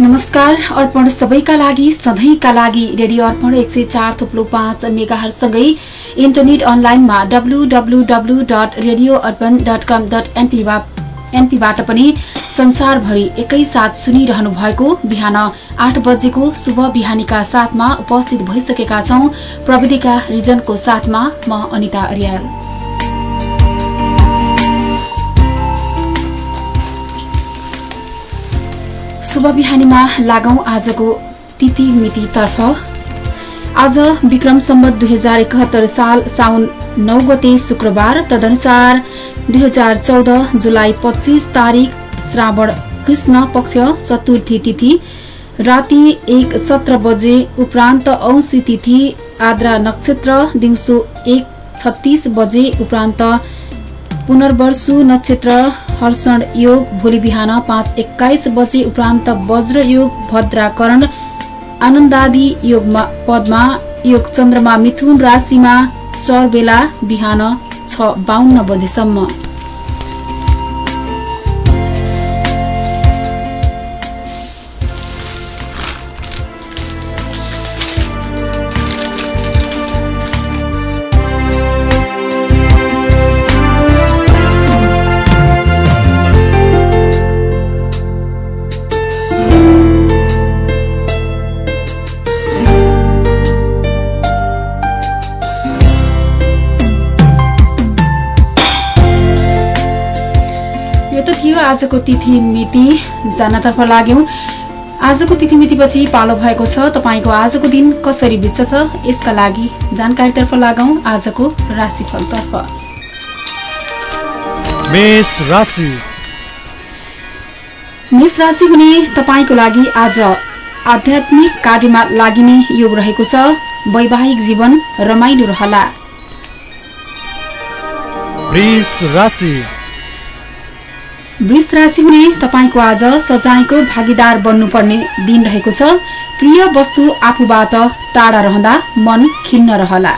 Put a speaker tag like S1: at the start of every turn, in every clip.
S1: नमस्कार अर्पण सबैका लागि सधैँका लागि रेडियो अर्पण एक सय चार थुप्लो पाँच मेगाहरूसँगै इन्टरनेट अनलाइनमा WWW dot radio Arpan dot com dot एनपीबाट पनि संसारभरि एकैसाथ सुनिरहनु भएको बिहान आठ बजेको शुभ बिहानीका साथमा उपस्थित भइसकेका छौं प्रविधिका रिजनको साथमा म अनिता अर्याल। शुभ बिहानीमा लागौं आजको तिथि मितितर्फ आज विक्रम सम्बत दुई हजार एकहत्तर साल साउन नौ गते शुक्रबार तदनुसार दुई हजार चौध जुलाई पच्चीस तारीक श्रावण कृष्ण पक्ष चतुर्थी तिथि राति एक सत्र बजे उपरान्त औंसी तिथि आद्रा नक्षत्र दिउँसो एक छत्तीस बजे उपरान्त पुनर्वर्षु नक्षत्र हर्षण योग भोलि बिहान पाँच एक्काइस बजे उपरान्त वज्र योग भद्राकरण आनन्दादि योग पदमा योग चन्द्रमा मिथुन राशिमा चर बेला बिहान छ बाहन्न बजेसम्म। आजको तिथि मिति जान्नतर्फ लाग्यौं। आजको तिथिमितिपछि पालो भएको छ। तपाईँको आजको दिन कसरी बित्छ त यसका लागि जानकारीतर्फ लागौं आजको राशिफलतर्फ। मेष राशि। हुने तपाईँको लागि आज आध्यात्मिक कार्यमा लागिने योग रहेको छ। वैवाहिक जीवन रमाइलो रहला। वृष राशि हुने तपाईँको आज सजायको भागीदार बन्नुपर्ने दिन रहेको छ। प्रिय वस्तु आफूबाट टाढा रहँदा मन खिन्न रहला।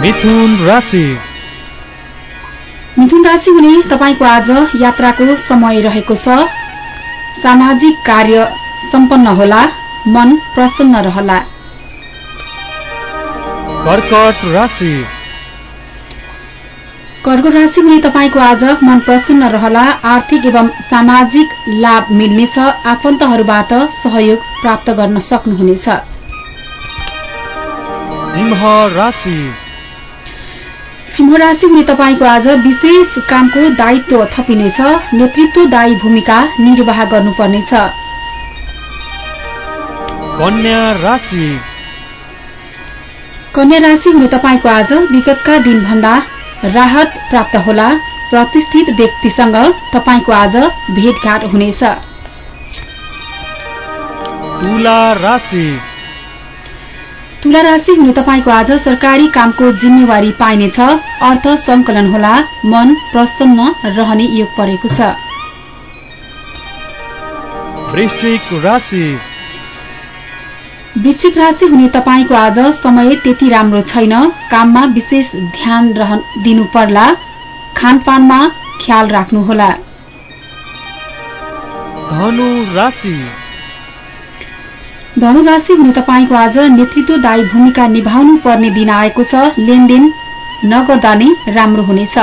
S1: मिथुन राशि हुने तपाईँको आज यात्राको समय रहेको छ। सामाजिक कार्य सम्पन्न होला मन प्रसन्न रहला। कर्कट राशि। कर्क राशि हुने तपाईँको आज मन प्रसन्न रहला आर्थिक एवं सामाजिक लाभ मिल्नेछ आफन्तहरूबाट सहयोग प्राप्त गर्न सक्नुहुनेछ। सिंह राशि। हुने तपाईँको आज विशेष कामको दायित्व थपिनेछ नेतृत्वदायी भूमिका निर्वाह गर्नुपर्नेछ। कन्या राशि। हुने तपाईँको आज विगतका दिनभन्दा राहत प्राप्त होला। प्रतिष्ठित व्यक्तिसँग तपाईँको आज भेटघाट हुनेछ। तुला राशि। हुने तपाईँको आज सरकारी कामको जिम्मेवारी पाइनेछ। अर्थ संकलन होला। मन प्रसन्न रहने योग परेको छ। वृश्चिक राशि हुने तपाईँको आज समय त्यति राम्रो छैन। काममा विशेष ध्यान दिनु पर्ला। खानपानमा ख्याल राख्नुहोला। धनु राशि। हुने तपाईँको आज नेतृत्वदायी भूमिका निभाउनु पर्ने दिन आएको छ। लेनदेन नगर्दा नै राम्रो हुनेछ।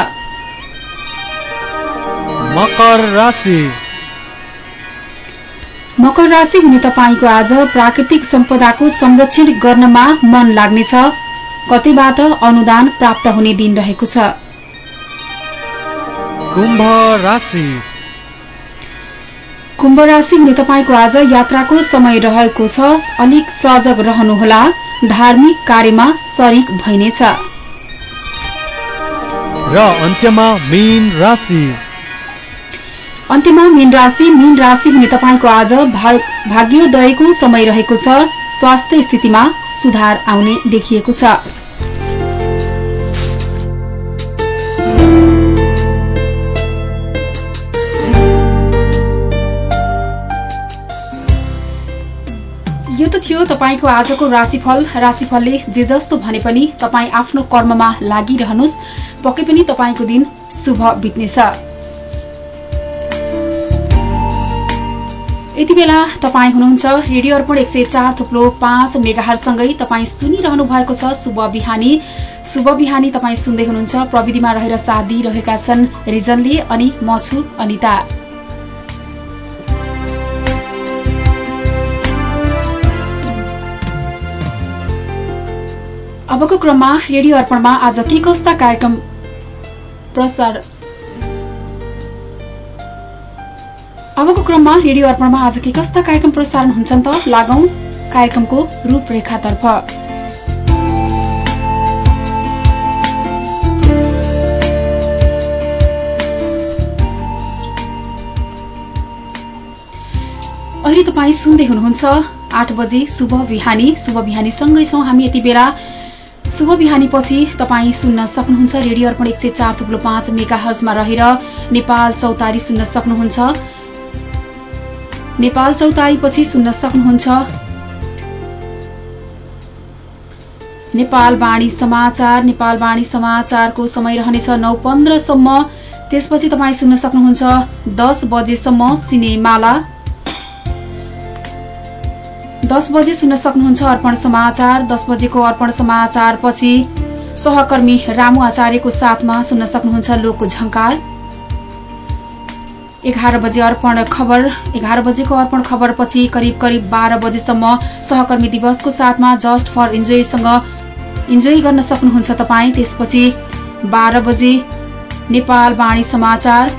S1: मकर राशि हुने तपाईँको आज प्राकृतिक सम्पदाको संरक्षण गर्नमा मन लाग्नेछ। कतैबाट अनुदान प्राप्त हुने दिन रहेको छ। कुम्भ राशि। हुने तपाईँको आज यात्राको समय रहेको छ। अलिक सजग रहनुहोला। धार्मिक कार्यमा सरिक भइनेछ। र अन्त्यमा मीन राशि अन्त्यमा मीन राशि मीन राशि हुने तपाईँको आज भाग्योदयको समय रहेको छ। स्वास्थ्य स्थितिमा सुधार आउने देखिएको छ। यो त थियो तपाईँको आजको राशिफल। राशिफलले जे जस्तो भने पनि तपाईँ आफ्नो कर्ममा लागिरहनुहोस्। पक्कै पनि तपाईँको दिन शुभ बित्नेछ। यति बेला तपाईँ हुनुहुन्छ रेडियो अर्पण एक सय चार थुप्लो पाँच मेगाहरूसँगै तपाईँ सुनिरहनु भएको छ शुभ बिहानी। शुभ बिहानी तपाईँ सुन्दै हुनुहुन्छ। प्रविधिमा रहेर साथ दिइरहेका छन् रिजनले अनि म छु अनिता। अबको क्रममा रेडियो अर्पणमा आज के कस्ता कार्यक्रम प्रसार अबको क्रममा रेडियो अर्पणमा आज के कस्ता कार्यक्रम प्रसारण हुन्छन् त? लागौं कार्यक्रमको रूपरेखातर्फ। अहिले तपाईँ सुन्दै हुनुहुन्छ आठ बजे शुभ बिहानी। शुभ बिहानीसँगै छौँ हामी यति बेला। शुभ बिहानीपछि तपाईँ सुन्न सक्नुहुन्छ रेडियो अर्पण एक सय चार थुप्लो पाँच मेगा हर्जमा रहेर नेपाल चौतारी सुन्न सक्नुहुन्छ। नेपाल चौतारीपछि सुन्न सक्नुहुन्छ। नेपाल वाणी समाचार नेपाल वाणी समाचारको समय रहनेछ नौ पन्ध्रसम्म त्यसपछि तपाईँ सुन्न सक्नुहुन्छ दस बजेसम्म सिनेमाला। दस बजे सुन्न सक्नुहुन्छ अर्पण समाचार दस बजेको अर्पण समाचार पछि सहकर्मी रामु आचार्यको साथमा सुन्न सक्नुहुन्छ लोकको झङ्कार। एघार बजे अर्पण खबर। एघार बजेको अर्पण खबर पछि करिब करिब बाह्र बजेसम्म सहकर्मी दिवसको साथमा जस्ट फर इन्जोयसँग इन्जोय गर्न सक्नुहुन्छ तपाईँ। त्यसपछि बाह्र बजे नेपाल वाणी समाचार।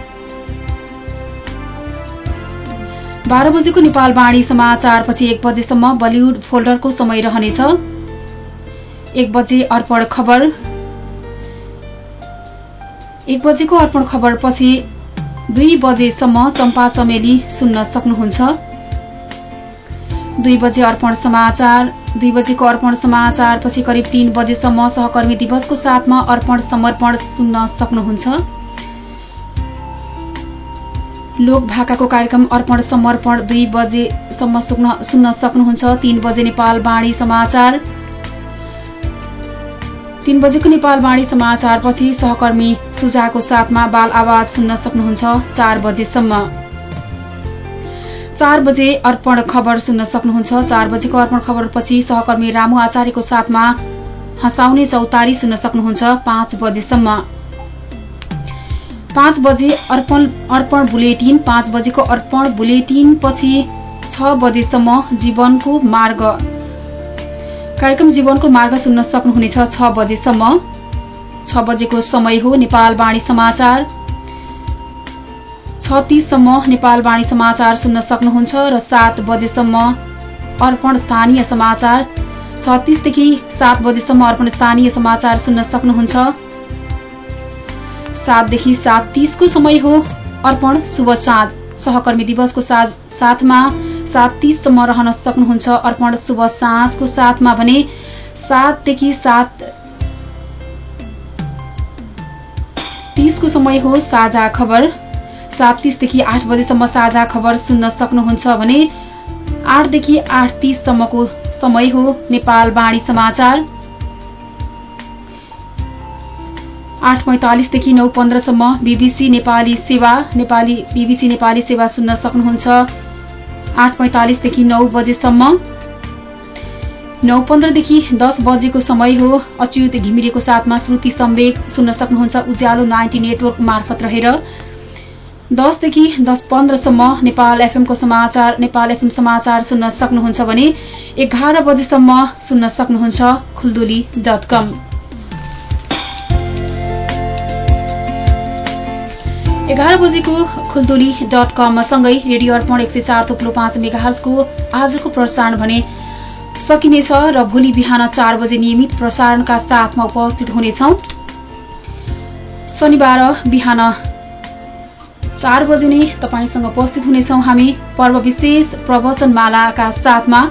S1: बाह्र बजेको नेपाल वाणी समाचार पछि एक बजेसम्म बलिउड फोल्डरको समय रहनेछ। एक बजे अर्पण खबर। एक बजेको अर्पण खबर पछि दुई बजेसम्म चम्पा चमेली सुन्न सक्नुहुन्छ। दुई बजे अर्पण समाचार दुई बजेको अर्पण समाचार पछि करिब तीन बजेसम्म सहकर्मी दिवसको साथमा अर्पण समर्पण सुन्न सक्नुहुन्छ। लोक भाकाको कार्यक्रम अर्पण समर्पण दुई बजेसम्म सुन्न सक्नुहुन्छ। तीन बजे नेपाल बाणी समाचार। तीन बजेको नेपाल वाणी समाचारपछि सहकर्मी सुजाको साथमा बाल आवाज सुन्न सक्नुहुन्छ चार बजेसम्म। चार बजे अर्पण खबर सुन्न सक्नुहुन्छ। चार बजेको अर्पण खबरपछि सहकर्मी रामु आचार्यको साथमा हँसाउने चौतारी सुन्न सक्नुहुन्छ पाँच बजेसम्म। पाँच बजे अर्पण अर्पण बुलेटिन पाँच बजेको अर्पण बुलेटिन पछि छ बजेसम्म जीवनको मार्ग। कार्यक्रम जीवनको मार्ग सुन्न सक्नुहुनेछ छ बजेसम्म। छ बजेको समय हो नेपाल वाणी समाचार। छत्तीससम्म नेपाल वाणी समाचार सुन्न सक्नुहुन्छ र सात बजेसम्म अर्पण स्थानीय समाचार। छत्तीसदेखि सात बजेसम्म अर्पण स्थानीय समाचार सुन्न सक्नुहुन्छ। सातदेखि सात तीसको समय हो अर्पण शुभ साँझ। सहकर्मी दिवसको साथमा सात तीससम्म रहन सक्नुहुन्छ। अर्पण शुभ साँझको साथमा भने सातदेखि सात तीसको समय हो साझा खबर। सात तीसदेखि आठ बजेसम्म साझा खबर सुन्न सक्नुहुन्छ भने आठदेखि आठ तीससम्मको समय हो नेपाल बाणी समाचार। आठ पैँतालिसदेखि नौ पन्ध्रसम्म बिबिसी नेपाली सेवा नेपाली बिबिसी नेपाली सेवा सुन्न सक्नुहुन्छ। आठ पैँतालिसदेखि नौ बजेसम्म। नौ पन्ध्रदेखि दस बजेको समय हो। अच्युत घिमिरेको साथमा श्रुति सम्वेक सुन्न सक्नुहुन्छ। उज्यालो नाइन्टी नेटवर्क मार्फत रहेर। दसदेखि दस पन्ध्रसम्म नेपाल एफएमको समाचार नेपाल एफएम समाचार सुन्न सक्नुहुन्छ भने एघार बजेसम्म सुन्न सक्नुहुन्छ। Khulduli dot com. एघार बजेको खुल्दुली डट कम सँगै रेडियो अर्पण एक सय चार थोप्लो पाँच मेगाहजको आजको प्रसारण भने सकिनेछ र भोलि बिहान चार बजे नियमित प्रसारणका साथमा उपस्थित हुनेछौ। शनिबार बिहान चार बजे नै तपाईँसँग उपस्थित हुनेछौ हामी पर्व विशेष प्रवचनमालाका साथमा।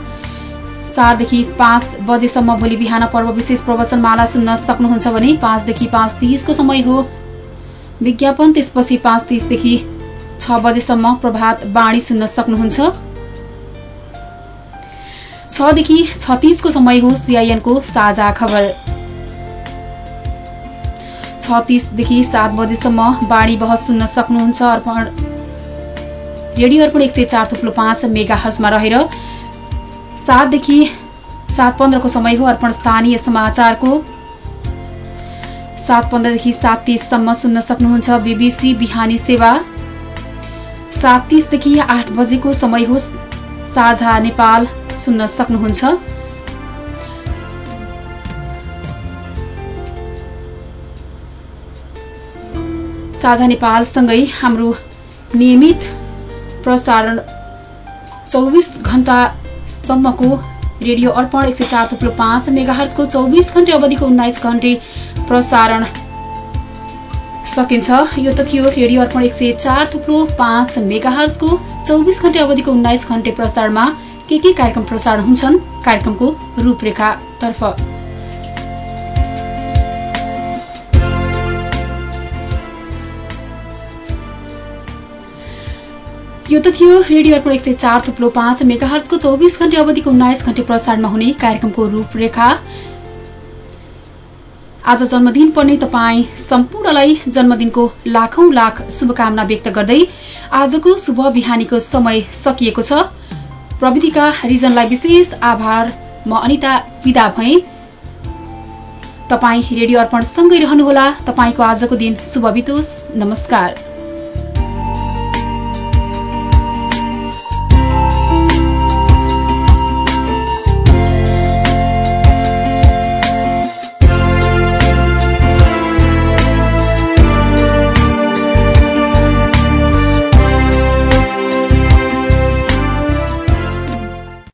S1: चारदेखि पाँच बजेसम्म भोलि बिहान पर्व विशेष प्रवचनमाला सुन्न सक्नुहुन्छ भने पाँचदेखि पाँच तिसको समय हो। विज्ञापन त्यसपछि पाँच तिसदेखि छ बजेसम्म प्रभात बाणी सुन्न सक्नुहुन्छ। छदेखि छत्तिसको समय हो सिआइएनको साझा खबर। छत्तिसदेखि सात बजेसम्म बाणी बहस सुन्न सक्नुहुन्छ अर्पण। रेडियो अर्पण एक सय चार थुप्लो पाँच मेगा हर्समा रहेर सातदेखि सात पन्ध्रको समय हो अर्पण स्थानीय समाचारको सात पन्ध्रदेखि सात तिससम्म सुन्न सक्नुहुन्छ बीबीसी बिहानी सेवा। सात तिसदेखि आठ बजेको समय हो साझा नेपाल सुन्न सक्नुहुन्छ। साझा नेपालसँगै हाम्रो नियमित प्रसारण चौबिस घण्टासम्मको रेडियो अर्पण एक सय चार थुप्रो पाँच मेगाहरजको चौबिस घण्टे अवधिको उन्नाइस घण्टे प्रसारण सकिन्छ। यो त थियो रेडियो अर्पण एक सय चार थुप्रो पाँच मेगाहरजको चौबिस घण्टे अवधिको उन्नाइस घण्टे प्रसारणमा के के कार्यक्रम प्रसारण हुन्छन् कार्यक्रमको रूपरेखातर्फ। यो त थियो रेडियो अर्पण एक सय चार थुप्लो पाँच मेगाहरजको चौबिस घण्टे अवधिको उन्नाइस घण्टे प्रसारणमा हुने कार्यक्रमको रूपरेखा। आज जन्मदिन पर्ने तपाईँ सम्पूर्णलाई जन्मदिनको लाखौं लाख शुभकामना व्यक्त गर्दै आजको शुभ बिहानीको समय सकिएको छ। प्रविधिका रिजनलाई विशेष आभार। म अनिता विदा भए। तपाईँ रेडियो अर्पण सँगै रहनुहोला। तपाईँको आजको दिन शुभ बितोस्। नमस्कार।